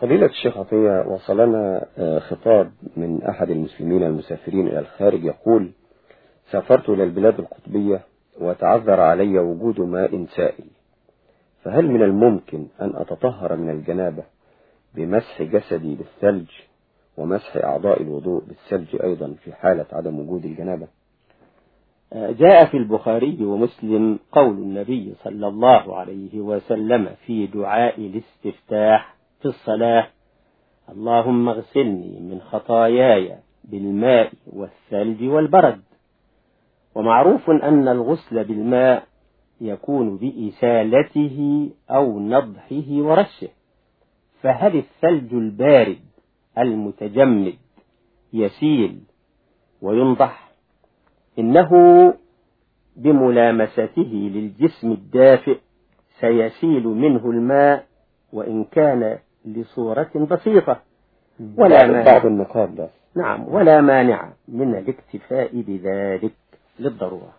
فضيلة الشيخ عطية وصلنا خطاب من أحد المسلمين المسافرين إلى الخارج يقول سافرت إلى البلاد القطبية وتعذر علي وجود ماء سائل. فهل من الممكن أن أتطهر من الجنابة بمسح جسدي بالثلج ومسح أعضاء الوضوء بالثلج أيضا في حالة عدم وجود الجنابة؟ جاء في البخاري ومسلم قول النبي صلى الله عليه وسلم في دعاء الاستفتاح في الصلاة. اللهم اغسلني من خطاياي بالماء والثلج والبرد. ومعروف أن الغسل بالماء يكون بإسالته أو نضحه ورشه. فهل الثلج البارد المتجمد يسيل وينضح؟ إنه بملامسته للجسم الدافئ سيسيل منه الماء وإن كان لصورة بسيطة. ولا مانع. بعض النقاط بس. نعم ولا مانع من الاكتفاء بذلك للضرورة.